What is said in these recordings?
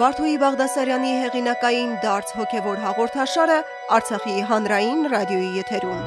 Վարդուհի Բաղդասարյանի հեղինակային դարձ հոգևոր հաղորդաշարը Արցախի հանրային ռադիոյի եթերում։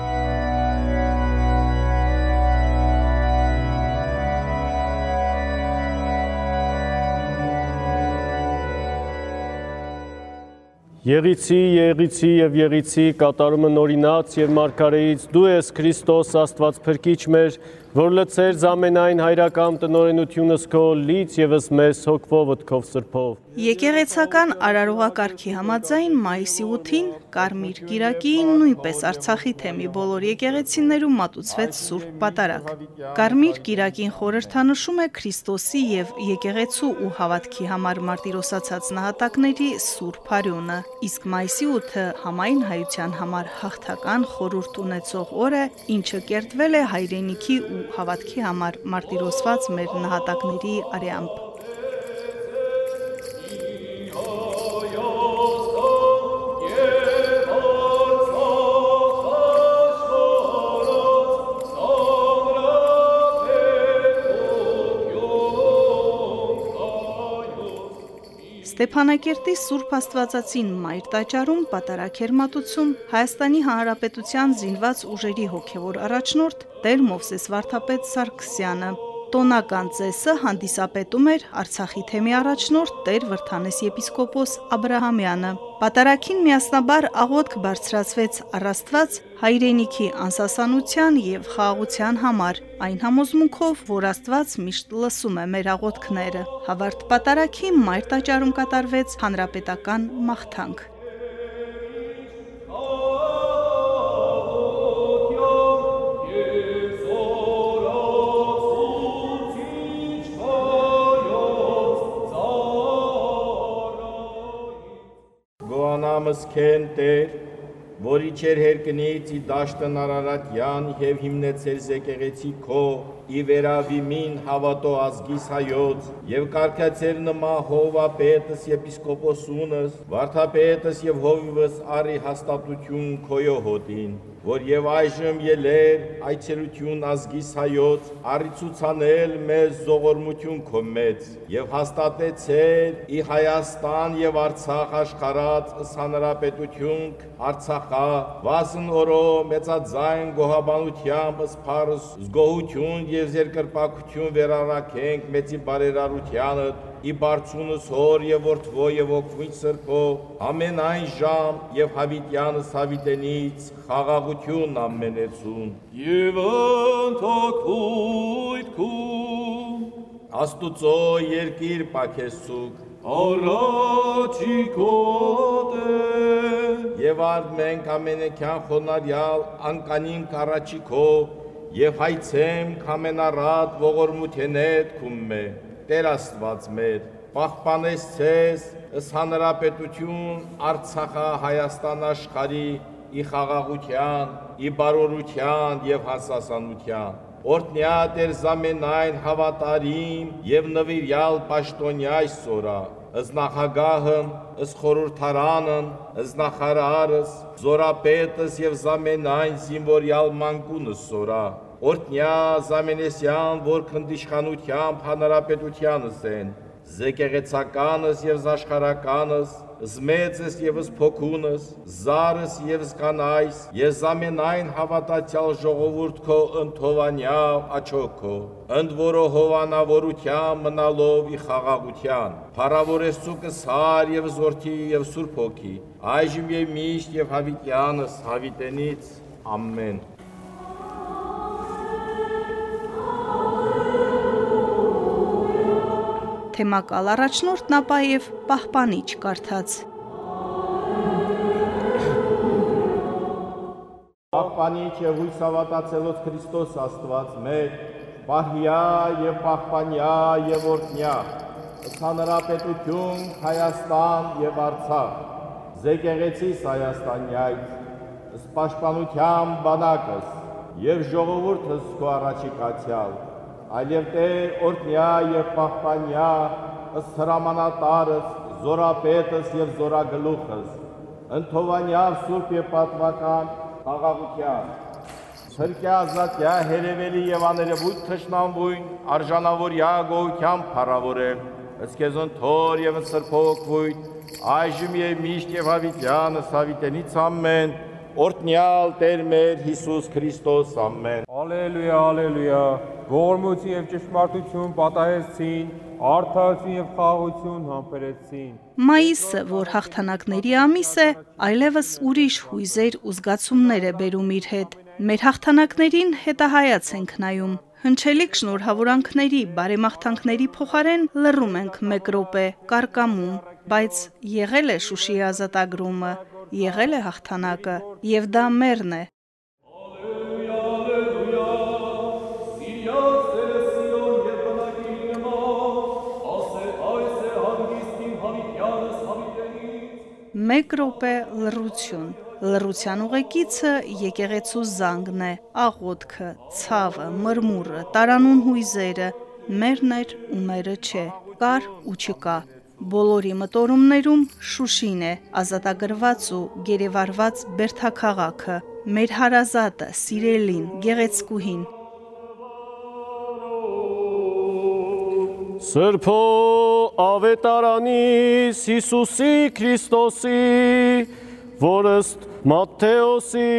Եղիցի, եղիցի եւ եղիցի կատարումը նորինաց եւ մարգարեից դու ես Քրիստոս Աստված փրկիչ մեր որ լցեր զամենայն հայրական տնորենությունս քո լից եւս մեզ հոգվովդ քո սրբով։ Եկեղեցական արարողակարգի համաձայն մայիսի 8-ին Կարմիր Կիրակին նույնպես Արցախի թեմի բոլոր եկեղեցիներում մատուցվեց Սուրբ Պատարագ։ Կարմիր Կիրակին խորհրդանշում է Քրիստոսի եւ եկեղեցու ու հավատքի համար մարտիրոսացած նահատակների Սուրբ Արյունը, իսկ մայիսի 8-ը համայն հայության համար հաղթական խորուրդ ունեցող օր է, ինչը կերտվել է հայրենիքի ու հավատքի համար մարտիրոսված մեր նահատակների արյամբ։ Ստեփանակերտի Սուրբ Աստվածածին Մայր տաճարում պատարակեր մատուցում Հայաստանի Հանրապետության զինված ուժերի հոգևոր առաջնորդ Տեր Մովսես Վարդապետ Սարգսյանը տոնական ծեսը հանդիսապետում էր Արցախի թեմի առաջնորդ Տեր Վրթանես եպիսկոպոս Աբ รา համյանը։ Պատարակին միասնաբար աղոթք բարձրացվեց առաստված հայրենիքի անսասանության եւ խաղաղության համար, այն համոզմունքով, որ Աստված միշտ լսում է մեր աղոթքները։ Հավարտ պատարակի մայր տաճարում կատարվեց հանրապետական մաղթանք։ Գոհանամս քեն Տեր, որի չեր հերկնից ի դաշտն Արարատյան եւ հիմնեցեր զեկեղեցի քո ի վերավիմին հավատո ազգիս հայոց եւ կարկացեր նմա հովապետս եպիսկոպոսունս վարդապետս եւ հովիվս արի հաստատություն քոյո հոտին որ եւ այժմ ելեր այցելություն ազգիս հայոց, առիցուցանել մեզ զողորմություն քո մեծ եւ հաստատեցեր ի Հայաստան եւ Արցախ աշխարհած հանրապետություն Արցախա վասն օրո մեծաձայն գոհաբանությամբ սփարս զգոհություն եւ երկրպագություն վերառակենք մեծի բարերարությանը ի բարձունս հոր եւ որդվո եւ օգնույթ սրբո ամենայն ժամ եւ հավիտյանս հավիտենից խաղաղություն ամենեցուն եւ ընթակույտ քու աստուծո երկիր պակեսցուկ առաջի կոտե եւ արդ մենք ամենեքյան խոնարյալ անկանին կարաչիքո եւ հայցեմ կամենարատ ողորմութենետ քումմե Տեր Աստված մեր, պահպանես ցես ըս հանրապետություն Արցախա Հայաստան աշխարի ի խաղաղության, ի բարօրության եւ հասասանության։ Օրտնյա Տեր զամենայն հավատարիմ եւ նվիրյալ պաշտոնյա այսօրա, ըս նախագահն, ըս խորհրդարանն, ըս նախարարս, զորապետս եւ զամենայն զինվորյալ մանկունս սորա Օրտնյա Զամենեսյան, որ քնդիշխանությամբ հանրապետությանս են, զեկեղեցականս եւ զաշխարականս, զմեծս եւ զփոքունս, զարս եւ զկանայս, ես ամենայն հավատացյալ ժողովուրդ քո ընթովանյավ աչոքո, ընդ որո հովանավորության մնալով ի խաղաղության, փառավորեսուկս հար եւ զորթի եւ սուրբ հոգի, այժմ եւ միշտ եւ հավիտյանս հավիտենից ամեն թեմակալ առաջնորդ Նապաև պահպանիչ կարդաց։ Պահպանիչ եւ հույս հավատացելոց Քրիստոս Աստված մեր, պահյա եւ պահպանյա եւ օրտնյա, հանրապետություն Հայաստան եւ Արցախ, զեկեղեցիս Հայաստանյայց, սպաշտպանության բանակս եւ ժողովուրդս քո առաջիկացյալ այլև Տեր օրտնյա եւ պահպանյա, ըստ հրամանատարս, զորապետս եւ զորագլուխս, ընթովանյալ սուրբ եւ պատվական խաղաղության, Սրկյա ազատյա հերևելի եւ աներևույթ թշնամվույն արժանավորյա գոհությամբ փառավորել Ըսկեզոն թոր եւ սրփոք վույթ այժմ եւ միշտ եւ հավիտյանը սավիտենից ամեն օրտնյալ Տեր մեր Հիսուս Քրիստոս ամեն Ալելույա, ալելույա։ Ողորմություն եւ ճշմարտություն պատահեցին, արդարություն եւ խաղաղություն համբերեցին։ Մայիսը, որ հաղթանակների ամիս է, այլևս ուրիշ հույզեր ու զգացումներ է բերում իր հետ։ Մեր հաղթանակներին հետահայաց ենք նայում։ Հնչելիք շնորհավորանքների, բարեմաղթանքների փոխարեն լռում ենք մեկ րոպե, կարկամում, բայց եղել է Շուշիի ազատագրումը, եղել է հաղթանակը, եւ դա մերն է։ 1 րոպե լրություն։ Լրության ուղեկիցը եկեղեցու զանգն է, աղոթքը, ցավը, մրմուրը, տարանուն հույզերը, մերներ ու մերը չէ, կար ու չկա։ Բոլորի մտորումներում Շուշին է, ազատագրված ու գերեվարված Բերթաքաղաքը, մեր հարազատը, սիրելին, գեղեցկուհին, Սրբո ավետարանիս Հիսուսի Քրիստոսի, որ ըստ Մատթեոսի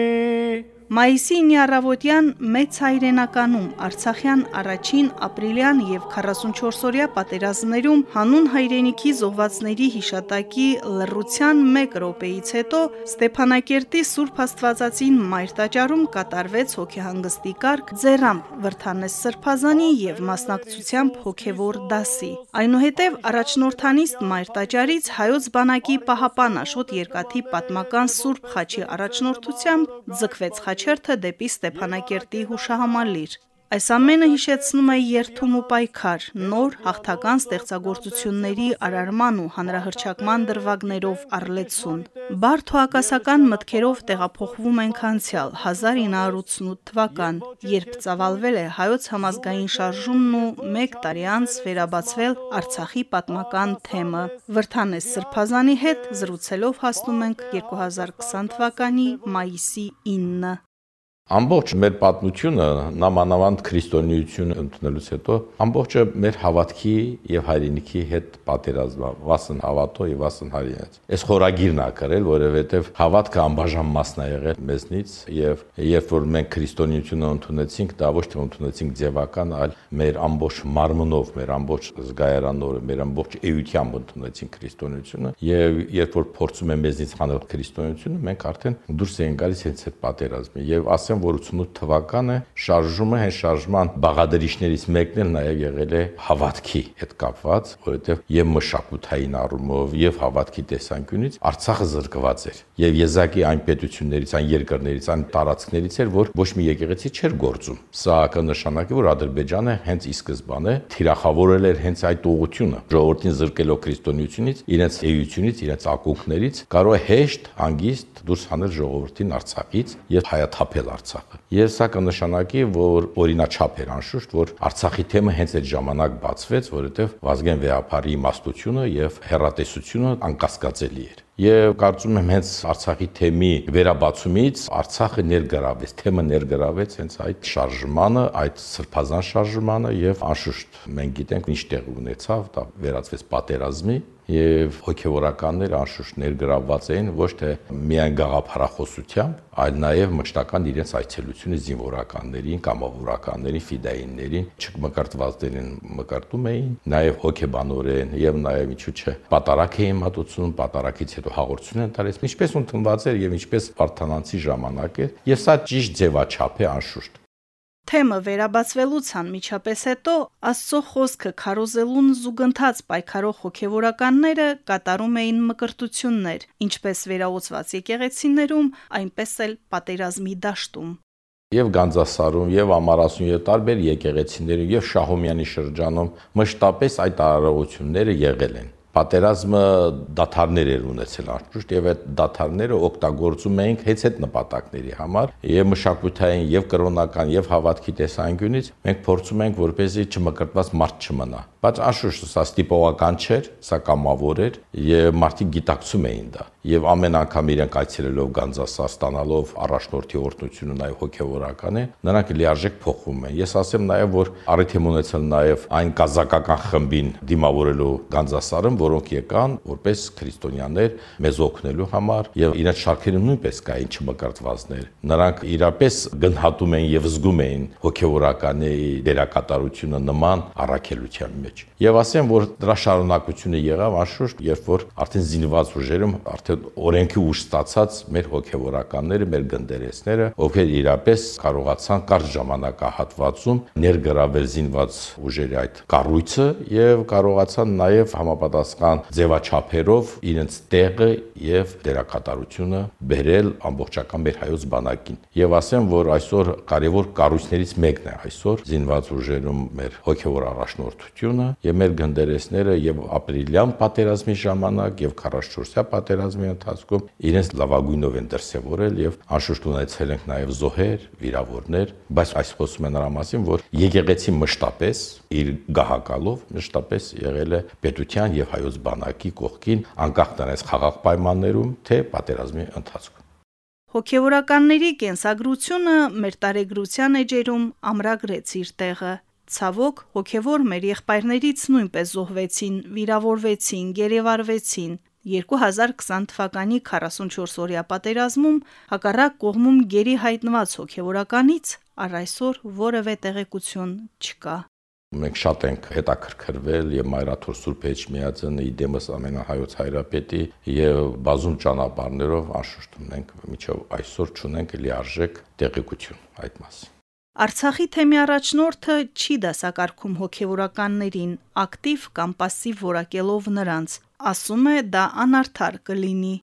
Մայիսի 9 առավոտյան մեծ հայրենականում Արցախյան առաջին ապրիլյան եւ 44-օրյա պատերազմներում հանուն հայրենիքի զոհվածների հիշատակի լռության 1 րոպեից հետո Ստեփանակերտի Սուրբ Աստվածածին Մայր տաճարում կատարվեց հոգեհանգստի կարգ ձեռամբ Վրթանես Սրբազանի եւ մասնակցությամբ հոգեվոր դասի։ Այնուհետև առաջնորդանիստ Մայր տաճարից հայոց բանակի պահապան Աշոտ Երկաթի պատմական Սուրբ Խաչի առաջնորդությամբ ձգվեց խաչերթը դեպի Ստեփանակերտի հուշահամալիր։ Այս ամենը հիշեցնում է երթում ու պայքար, նոր հաղթական ստեղծագործությունների արարման ու հանրահրճակման դրվագներով առլեցուն։ Բարդ ու ակասական մտքերով տեղափոխվում ենք անցյալ 1988 թվական, երբ ծավալվել է հայոց համազգային շարժումն ու 1 տարի անց վերաբացվել Արցախի պատմական թեմը։ Վրթանես Սրբազանի հետ զրուցելով հասնում ենք 2020 թվականի մայիսի 9 Ամբողջ մեր պատմությունը նամանավանդ քրիստոնեությունը ընդունելուց հետո ամբողջը մեր հավատքի եւ հայրենիքի հետ պատերազմա վասն հավատո եւ վասն հայրենիք։ Այս խորագիրն ա գրել, որովհետեւ հավատքը անբաժան մասն ա եղել մեզնից եւ երբ որ մենք քրիստոնեությունը ընդունեցինք, դա ոչ թե ընդունեցինք ձևական, այլ մեր ամբողջ մարմնով, մեր ամբողջ զգայարանորը, մեր ամբողջ էությամբ ընդունեցինք քրիստոնեությունը եւ երբ որ փորձում են մեզնից հանել քրիստոնեությունը, մենք արդեն դուրս ենք գալիս հենց այդ պատերազմի եւ ասեմ ասեմ, որ 88 թվականը շարժումը հենց շարժման բաղադրիչներից մեկն էլ նաև եղել է հավատքի հետ կապված, որովհետև եւ մշակութային առումով եւ հավատքի տեսանկյունից Արցախը զրկված էր։ Եվ Եզակի այն պետություններից, այն երկրներից, այն տարածքներից էր, որ ոչ մի եկեղեցի չէր գործում։ Սա կնշանակի, որ Ադրբեջանը հենց ի սկզբանե թիրախավորել էր հենց այդ ուղությունը, ժողովրդին զրկելով քրիստոնեությունից, իրենց էությունից, իրենց ակունքներից, կարող է հեշտ, հանգիստ դուրս հանել ժողովրդին Արցախից եւ հայաթափել Արցախը։ Եվ սա կնշանակի, որ օրինաչափ էր անշուշտ, որ Արցախի թեմը հենց այդ ժամանակ բացվեց, որովհետև Վազգեն Վեհապարի իմաստությունը եւ հերատեսությունը անկասկածելի էր։ Եվ կարծում եմ հենց Արցախի թեմի վերաբացումից Արցախը ներգրավեց, թեմը ներգրավեց հենց այդ շարժմանը, այդ սրբազան շարժմանը եւ անշուշտ մենք գիտենք ինչ տեղ ունեցավ, դա վերածվեց պատերազմի եւ հոգեվորականներ անշուշտ ներգրավված էին ոչ թե միայն գաղափարախոսությամբ, այլ նաեւ մշտական իրենց այցելությունը զինվորականներին, կամավորականներին, ֆիդայիններին, չմկրտվածներին մկրտում էին, նաեւ հոգեբանորեն եւ նաեւ ինչու՞ չէ, պատարակ էին մատուցում, պատարակից հետո հաղորդություն են տալիս, ինչպես ընդունված էր եւ ինչպես Վարդանանցի ժամանակ էր, եւ սա ճիշտ ձևաչափ է անշուշտ Թեմը վերաբացվելուց անմիջապես հետո Աստծո խոսքը քարոզելուն զուգընթաց պայքարող հոգևորականները կատարում էին մկրտություններ, ինչպես վերաուծված եկեղեցիներում, այնպես էլ պատերազմի դաշտում։ Եվ Գանձասարում, եւ Ամարասուն եւ տարբեր եկեղեցիներում եւ Շահումյանի շրջանում մշտապես այդ արարողությունները եղել են պատերազմը դաթարներ էր ունեցել անշուշտ եւ այդ դաթարները օգտագործում էինք հեծ այդ նպատակների համար եւ մշակութային եւ կրոնական եւ հավատքի տեսանկյունից մենք փորձում ենք որպեսզի չմկրտված մարդ չմնա բայց անշուշտ սա ստիպողական չէր սա կամավոր էր եւ մարդիկ գիտակցում էին դա եւ ամեն անգամ իրենք այցելելով Գանձասար ստանալով առաջնորդի օրհնությունը նաեւ հոգեվորական է նրանք լիարժեք փոխվում են ես ասեմ նաեւ որ առիթ եմ ունեցել նաեւ այն կազակական խմբին դիմավորելու Գանձասարում որոնք եկան որպես քրիստոնյաներ մեզ օգնելու համար եւ իրաց շարքերում նույնպես կային չմկրտվածներ նրանք իրապես գնահատում էին եւ զգում էին հոգեվորականի դերակատարությունը նման առաքելության մեջ եւ ասեմ որ դրա շարունակությունը եղավ անշուշտ երբ որ արդեն զինված ուժերում արդեն օրենքի ուժ ստացած մեր հոգեվորականները մեր գնդերեսները ովքեր իրապես կարողացան կարճ ժամանակահատվածում ներգրավել զինված ուժերի այդ կառույցը եւ կարողացան նաեւ համապատասխան ձևաչափերով իրենց տեղը եւ դերակատարությունը բերել ամբողջական մեր հայոց բանակին։ Եվ ասեմ, որ այսօր կարևոր կառույցներից մեկն է այսօր զինված ուժերում մեր հոգեվոր առաջնորդությունը եւ մեր գնդերեսները եւ ապրիլյան պատերազմի ժամանակ եւ 44-յա պատերազմի ընթացքում իրենց լավագույնով են դրսևորել եւ անշուշտ ունեցել ենք նաեւ զոհեր, վիրավորներ, բայց այս խոսում է նրա մասին, որ եկեղեցի մշտապես իր գահակալով մշտապես եղել է պետության եւ հայոց բանակի կողքին անկախ նրանց խաղաղ պայմաններում թե պատերազմի ընթացքում Հոգևորականների կենսագրությունը մեր տարեգրության էջերում ամրագրեց իր տեղը։ Ցավոք, հոգևոր մեր եղբայրներից նույնպես զոհվեցին, վիրավորվեցին, գերեվարվեցին։ 2020 թվականի 44-օրյա պատերազմում հակառակ կողմում գերի հայտնված հոգևորականից առ այսօր որևէ տեղեկություն չկա։ Մենք շատ ենք հետաքրքրվել եւ Մայրաթոր Սուրբ Էջմիածնը իդեմս ամենահայոց հայրապետի եւ բազում ճանապարհներով անշուշտ մենք միջով այսօր ճունենք լիարժեք տեղեկություն այդ մասին։ Արցախի թեմի առաջնորդը չի դասակարգում հոգևորականներին ակտիվ կամ пассив որակելով նրանց։ Ասում է դա անարդար կլինի։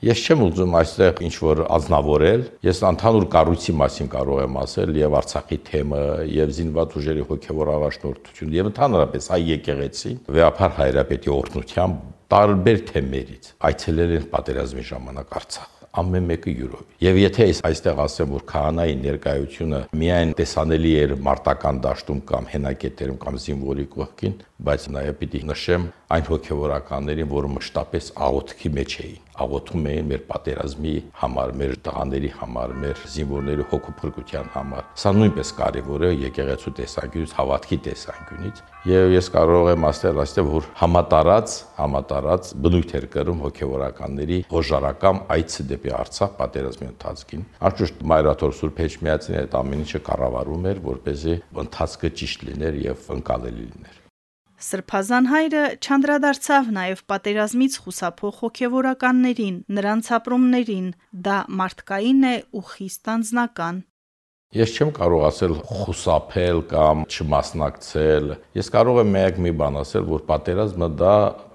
Ես չեմ ուզում այստեղ ինչ որ ազնավորել, ես ընդհանուր կառույցի մասին կարող եմ ասել եւ Արցախի թեմը եւ զինված ուժերի հոգեվոր առաջնորդություն եւ ընդհանրապես հայ եկեղեցին վեապար հայրապետի օրհնությամբ տարբեր թեմերից այցելել են պատերազմի ժամանակ Արցախ ամեն մեկը յուրով։ Եվ եթե ես այստեղ ասեմ, որ քահանայի ներկայությունը միայն տեսանելի էր մարտական դաշտում կամ հենակետերում կամ զինվորի կողքին, բայց նաև պիտի նշեմ այն հոգևորականներին, որ մշտապես աղոթքի մեջ էին աղոթում էին մեր պատերազմի համար, մեր տղաների համար, մեր զինվորների հոգու փրկության համար։ Սա նույնպես կարևոր է եկեղեցու տեսանկյունից, հավատքի տեսանկյունից։ Եվ ես կարող եմ ասել այստեղ, որ համատարած, համատարած բնույթ էր կրում հոգևորականների հոժարակամ այցը դեպի Արցախ պատերազմի ընթացքին։ Անշուշտ Մայրաթոր Սուրբ Էջմիածին այդ ամեն ինչը կառավարում էր, որպեսզի ընթացքը ճիշտ լիներ եւ ընկալելի լիներ։ Սրբազան հայրը չանդրադարձավ նաև պատերազմից խուսափող հոգևորականներին, նրանց ապրումներին։ Դա մարդկային է ու խիստ անձնական։ Ես չեմ կարող ասել խուսափել կամ չմասնակցել։ Ես կարող եմ միակ մի բան ասել, որ պատերազմը դա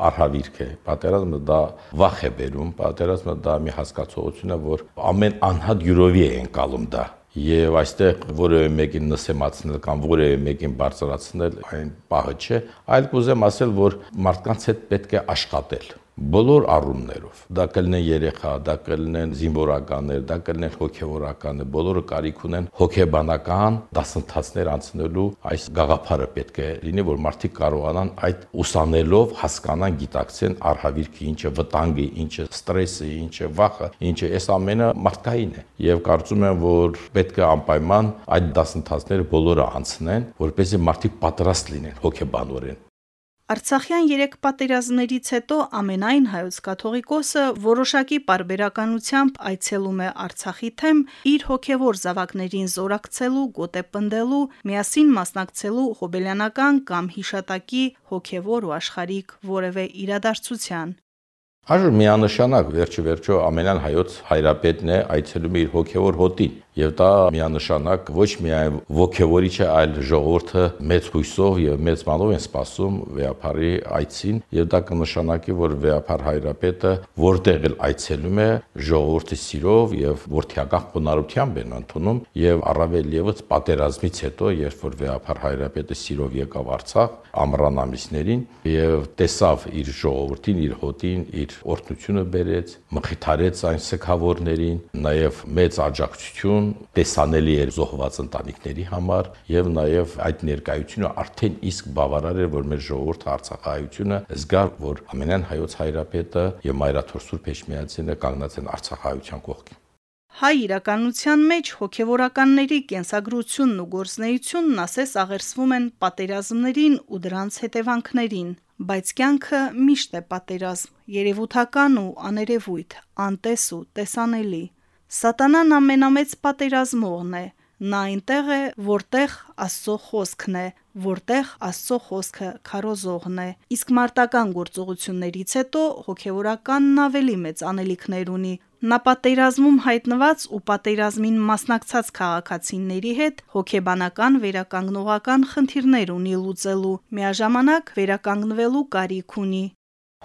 արհավիրք է։ Պատերազմը դա վախ է բերում, պատերազմը դա մի հասկացողություն է, որ ամեն անհատ յուրովի է ընկալում դա եւ այստեղ որևէ մեկին նսեմացնել կամ որևէ մեկին բարձրացնել այն պահը չէ, այլ կուզեմ ասել, որ մարդկանց հետ պետք է աշխատել բոլոր առումներով։ Դա կլինեն երեխա, դա կլինեն զինվորականներ, դա կլինեն հոգևորականներ, բոլորը կարիք ունեն հոգեբանական դասընթացներ անցնելու այս գաղափարը պետք է լինի, որ մարդիկ կարողանան այդ ուսանելով հասկանան, գիտակցեն արհավիրքը ինչը, վտանգը ինչը, ստրեսը ինչը, վախը ինչը, այս ամենը մարդկային է։ Եվ կարծում եմ, որ պետք է անպայման այդ դասընթացները բոլորը անցնեն, որպեսզի մարդիկ պատրաստ լինեն հոգեբանորեն Արցախյան երեք պատերազմներից հետո ամենայն հայոց կաթողիկոսը որոշակի parberakanությամբ այցելում է Արցախի թեմ իր հոգևոր զավակներին զորակցելու, գոտեպնդելու, միասին մասնակցելու հոբելյանական կամ հիշատակի հոգևոր ու աշխարհիկ որևէ իրադարձության։ Այժմ միանշանակ վերջի վերջո ամենան հայոց հայրապետն է այցելում իր հոգևոր հոտին եւ դա միանշանակ ոչ միայն ողքեվորիչ է, այլ ժողովուրդը մեծ հույսով եւ մեծ մանով են սպասում վեապարի այցին եւ դա կնշանակի, որ վեապար հայրապետը որտեղ էլ այցելում է, ժողովրդի սիրով եւ ворթիական խոնարհությամբ են ընդունում եւ առավել եւս պատերազմից հետո, երբ որ վեապար հայրապետը սիրով եկավ Արցախ ամռան ամիսներին եւ տեսավ իր ժողովրդին, իր հոտին, իր օրդությունը բերեց, մխիթարեց այն սքավորներին, նաեւ մեծ աջակցություն տեսանելի էր զոհված ընտանիքների համար եւ նաեւ այդ ներկայությունը արդեն իսկ բավարար էր, որ մեր ժողովուրդը Արցախահայությունը զգար, որ ամենայն հայոց հայրապետը եւ Մայրաթոր Սուրբ Էջմիածինը կանգնած են Արցախահայության կողքին։ Հայ իրականության մեջ հոգևորականների կենսագրությունն ու գործնեությունն ասես աղերսվում են պատերազմներին ու դրանց հետևանքներին, բայց կյանքը միշտ է պատերազմ, երևութական ու աներևույթ, անտես ու տեսանելի։ Սատանան ամենամեծ պատերազմողն է, նա այնտեղ է, որտեղ Աստծո խոսքն է, որտեղ Աստծո խոսքը քարոզողն է։ Իսկ մարտական գործողություններից հետո հոգևորականն ավելի մեծ անելիքներ ունի, Նա պատերազմում հայտնված ու պատերազմին մասնակցած քաղաքացիների հետ հոգեբանական վերականգնողական խնդիրներ ունի լուծելու, միաժամանակ վերականգնվելու կարիք ունի։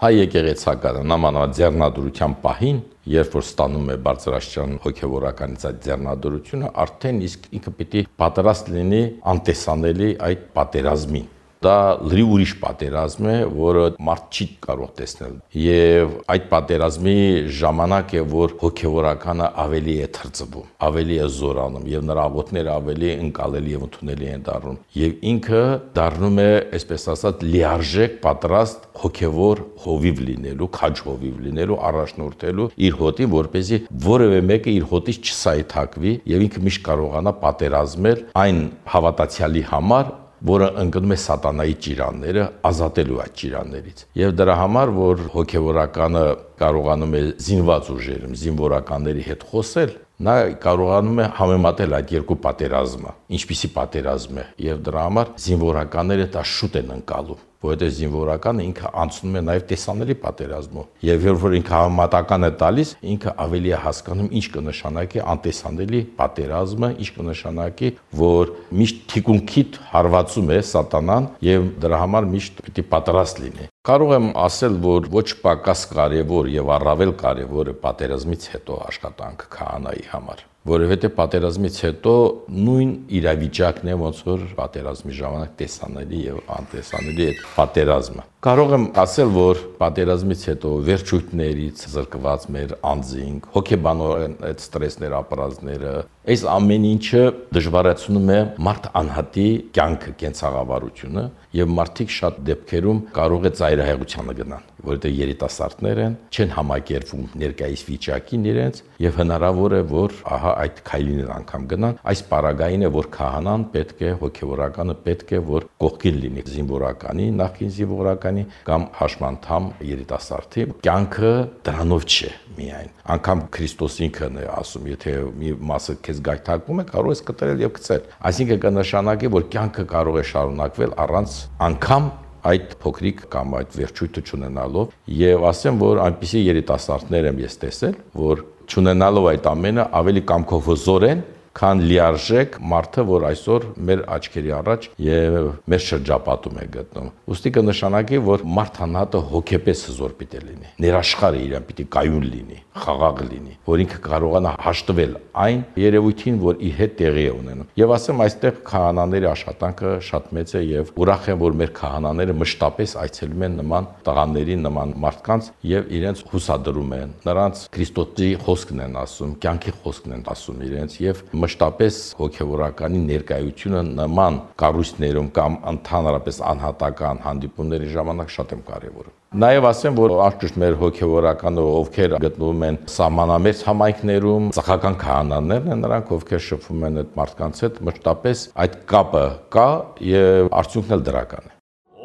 Հայ եկեղեցականը նամանավանդ ձեռնադրության պահին, երբ որ ստանում է բարձրաստիճան հոգևորականից այդ ձեռնադրությունը, արդեն իսկ ինքը պիտի պատրաստ լինի անտեսանելի այդ պատերազմին դա լրի ուրիշ պատերազմ է, որը մարդ չի կարող տեսնել։ Եվ այդ պատերազմի ժամանակ է, որ հոգևորականը ավելի է թրծվում, ավելի է զորանում եւ նրա աղոթները ավելի ընկալելի եւ ընդունելի են դառնում։ Եվ ինքը դառնում է, այսպես ասած, լիարժեք պատրաստ հոգևոր հովիվ լինելու, քաջ հովիվ լինելու, առաջնորդելու իր հոտին, որ เป զի որևէ մեկը իր հոտից չսայթակվի եւ ինքը միշտ կարողանա պատերազմել այն հավատացյալի համար, որը ընկնում է սատանայի ճիրանները ազատելու այդ ճիրաններից։ Եվ դրա համար, որ հոգևորականը կարողանում է զինված ուժերում, զինվորականների հետ խոսել, նա կարողանում է համեմատել այդ երկու պատերազմը, ինչպիսի պատերազմ է, եւ դրա համար զինվորականները դա շուտ են ընկալում որովհետև զինվորականը ինքը անցնում է նաև տեսանելի պատերազմով եւ երբ որ ինքը համատական է տալիս ինքը ավելի է հասկանում ինչ կնշանակի անտեսանելի պատերազմը ինչ կնշանակի որ միշտ թիկունքիդ հարվածում է սատանան եւ դրա համար միշտ պիտի պատրաստ լինի Կարող եմ ասել, որ ոչ պակաս կարևոր եւ առավել կարևոր է պատերազմից հետո աշխատանքը քահանայի համար որովհետև պատերազմից հետո նույն իրավիճակն է ոնց որ պատերազմի ժամանակ տեսանելի եւ անտեսանելի է պատերազմը կարող եմ ասել որ պատերազմից հետո վերջույթներից զրկված մեր անձինք հոգեբանորեն այդ ստրեսներ ապրազները այս ամեն ինչը դժվարացնում է մարդ անհատի կյանքը կենցաղավարությունը եւ մարդիկ շատ դեպքերում կարող է ծայրահեղությանը գնան որովհետեւ երիտասարդներ են չեն համակերպվում ներկայիս վիճակին իրենց եւ հնարավոր է որ ահա այդ քայլին անգամ գնան այս պարագային է որ քահանան պետք է հոգեվորականը պետք է որ կողքին լինի զինվորականի նախին զինվորականի կամ հաշմանդամ երիտասարդի կյանքը դրանով չէ միայն անգամ Քրիստոս ինքն է ասում եթե մի մասը քեզ գայթակվում է կարող ես կտրել եւ գցել այսինքն կնշանակի որ կյանքը կարող է շարունակվել առանց անգամ այդ փոքրիկ կամ այդ վերջույթը ճանենալով եւ ասեմ որ այնպիսի երիտասարդներ եմ ես տեսել որ ճանենալով այդ ամենը ավելի կամքով հզոր են քան լիարժեք մարդը, որ այսօր մեր աչքերի առաջ եւ մեր շրջապատում է գտնում։ Ոստի կնշանակի, որ մարդանատը հոգեպես հզոր պիտի լինի։ Ներաշխարը իրեն պիտի կայուն լինի, խաղաղ լինի, որ ինքը կարողանա հաշտվել այն երևույթին, որ իր հետ տեղի է ունենում։ Եվ ասեմ, այստեղ քահանաների աշխատանքը շատ մեծ է եւ ուրախ եմ, որ մեր քահանաները մշտապես այցելում են նման տղաների, նման մարդկանց եւ իրենց հուսադրում են։ Նրանց Քրիստոսի խոսքն են ասում, կյանքի խոսքն են ասում իրենց եւ մշտապես հոգևորականի ներկայությունը նման կառույցներում կամ ընդհանրապես անհատական հանդիպումների ժամանակ շատ եմ կարևորում։ Նաև ասեմ, որ աշճ մեր հոգևորականը ովքեր գտնվում են սահմանամերձ համայնքներում, ցախական քահանաներն են նրանք, ովքեր շփվում են այդ մարդկանց հետ, մշտապես այդ կապը կա եւ արդյունքն էլ դրական է։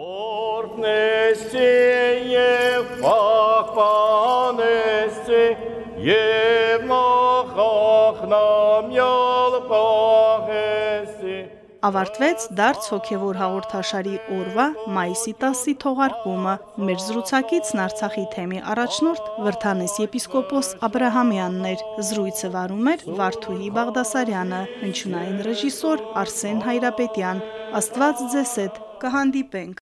Օրնեսի եւ պահպանեսի եւ ավարտվեց դարձ հոգևոր հաղորդաշարի օրվա մայիսի 10-ի թողարկումը։ Մեր զրուցակիցն Արցախի թեմի առաջնորդ Վրթանես եպիսկոպոս Աբ รา համյանն էր։ Զրույցը վարում էր Վարդուհի Բաղդասարյանը, հնչյունային ռեժիսոր Արսեն Հայրապետյան։ Աստված ձեզ հետ կհանդիպենք